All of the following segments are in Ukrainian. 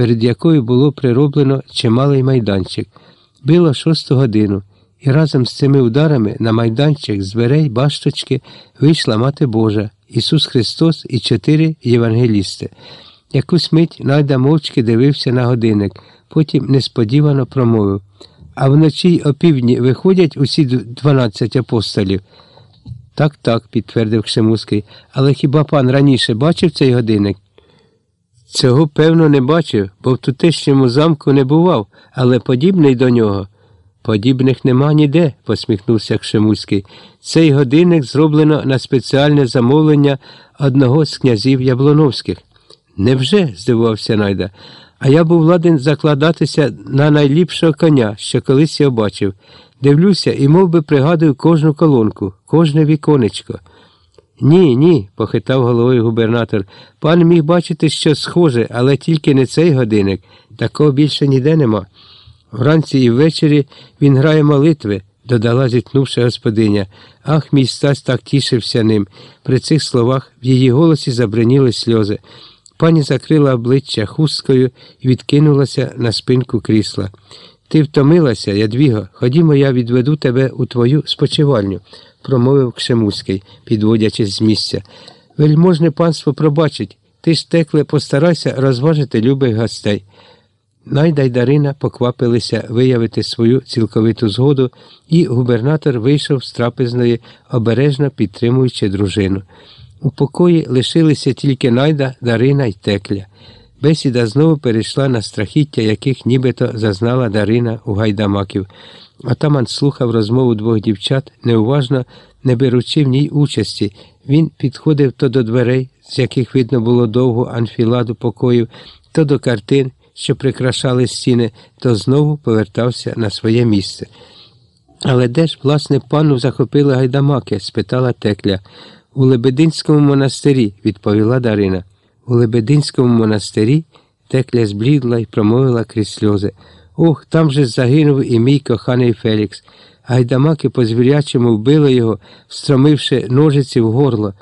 перед якою було прироблено чималий майданчик. Било шосту годину, і разом з цими ударами на майданчик з дверей башточки вийшла Мати Божа, Ісус Христос і чотири євангелісти. Якусь мить найда мовчки дивився на годинник, потім несподівано промовив. А вночі й опівдні виходять усі дванадцять апостолів. Так, так, підтвердив Кшемуський, але хіба пан раніше бачив цей годинник? Цього, певно, не бачив, бо в тутешньому замку не бував, але подібний до нього. Подібних нема ніде, посміхнувся Кшемуський. Цей годинник зроблено на спеціальне замовлення одного з князів Яблоновських. Невже? здивувався Найда. А я був ладен закладатися на найліпшого коня, що колись я бачив. Дивлюся і мов би, пригадую кожну колонку, кожне віконечко. Ні, ні, похитав головою губернатор. Пан міг бачити що схоже, але тільки не цей годинник. Такого більше ніде нема. Вранці і ввечері він грає молитви, додала, зітхнувши господиня. Ах, мій Стась так тішився ним. При цих словах в її голосі забриніли сльози. Пані закрила обличчя хусткою і відкинулася на спинку крісла. Ти втомилася, Ядвіго, ходімо, я відведу тебе у твою спочивальню, промовив Кшемуський, підводячись з місця. Вельможне панство пробачить, ти ж текле постарайся розважити любих гостей. Найда й Дарина поквапилися виявити свою цілковиту згоду, і губернатор вийшов з трапезної, обережно підтримуючи дружину. У покої лишилися тільки найда, Дарина й текля. Бесіда знову перейшла на страхіття, яких нібито зазнала Дарина у гайдамаків. Атаман слухав розмову двох дівчат, неуважно не беручи в ній участі. Він підходив то до дверей, з яких видно було довгу анфіладу покоїв, то до картин, що прикрашали стіни, то знову повертався на своє місце. Але де ж, власне, пану захопили гайдамаки? спитала текля. У Лебединському монастирі, відповіла Дарина. У Лебединському монастирі текля зблідла і промовила крізь сльози. Ох, там же загинув і мій коханий Фелікс. Гайдамаки по звірячому вбили його, встромивши ножиці в горло.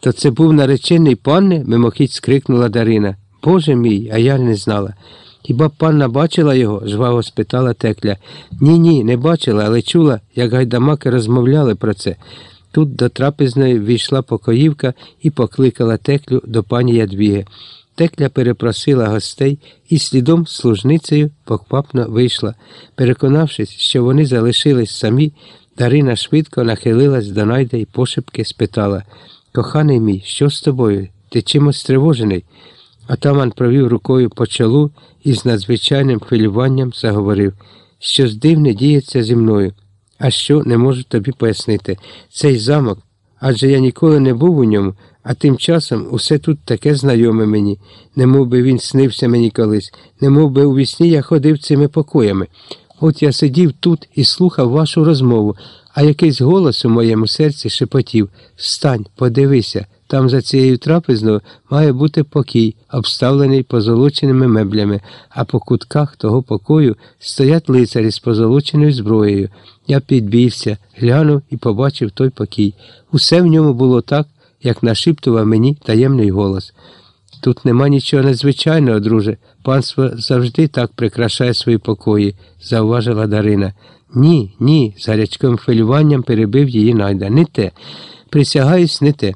То це був наречений панне? мимохідь скрикнула Дарина. Боже мій, а я не знала. Хіба панна бачила його? жваво спитала текля. Ні, ні, не бачила, але чула, як гайдамаки розмовляли про це. Тут до трапезної війшла покоївка і покликала теклю до пані Ядвіги. Текля перепросила гостей і слідом служницею поквапно вийшла. Переконавшись, що вони залишились самі, Дарина швидко нахилилась до найда і пошепки спитала Коханий мій, що з тобою? Ти чимось стривожений? Атаман провів рукою по чолу і з надзвичайним хвилюванням заговорив, щось дивне діється зі мною. А що не можу тобі пояснити? Цей замок, адже я ніколи не був у ньому, а тим часом усе тут таке знайоме мені, не би він снився мені колись, не би у вісні я ходив цими покоями. От я сидів тут і слухав вашу розмову, а якийсь голос у моєму серці шепотів Встань, подивися, там за цією трапезною має бути покій, обставлений позолоченими меблями, а по кутках того покою стоять лицарі з позолоченою зброєю. Я підбівся, глянув і побачив той покій. Усе в ньому було так, як нашіптував мені таємний голос. Тут нема нічого надзвичайного, друже. Панство завжди так прикрашає свої покої, зауважила Дарина. Ні, ні, з гарячким хвилюванням перебив її найда. Не те. Присягаюсь, не те.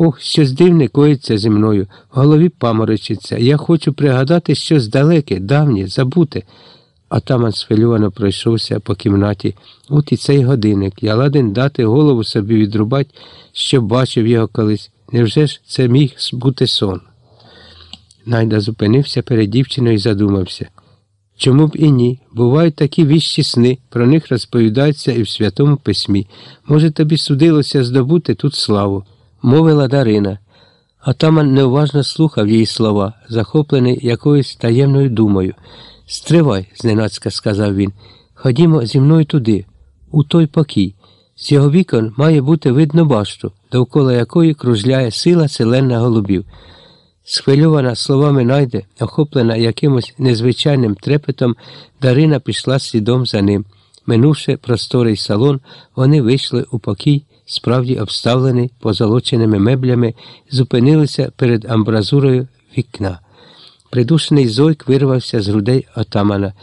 Ох, щось дивне коїться зі мною, в голові паморочиться. Я хочу пригадати щось далеке, давнє, забуте. Атаман схвильовано пройшовся по кімнаті. От і цей годинник. Я ладен дати голову собі відрубать, що бачив його колись. Невже ж це міг бути сон? Найда зупинився перед дівчиною і задумався. Чому б і ні? Бувають такі віщі сни, про них розповідаються і в Святому Письмі. Може, тобі судилося здобути тут славу, мовила Дарина. Атаман неуважно слухав її слова, захоплений якоюсь таємною думою. Стривай, зненацька сказав він. Ходімо зі мною туди, у той покій. З його вікон має бути видно башту, довкола якої кружляє сила селена голубів. Схвильована словами найде, охоплена якимось незвичайним трепетом, Дарина пішла слідом за ним. Минувши просторий салон, вони вийшли у покій, справді обставлений позолоченими меблями, зупинилися перед амбразурою вікна. Придушений зойк вирвався з грудей отамана.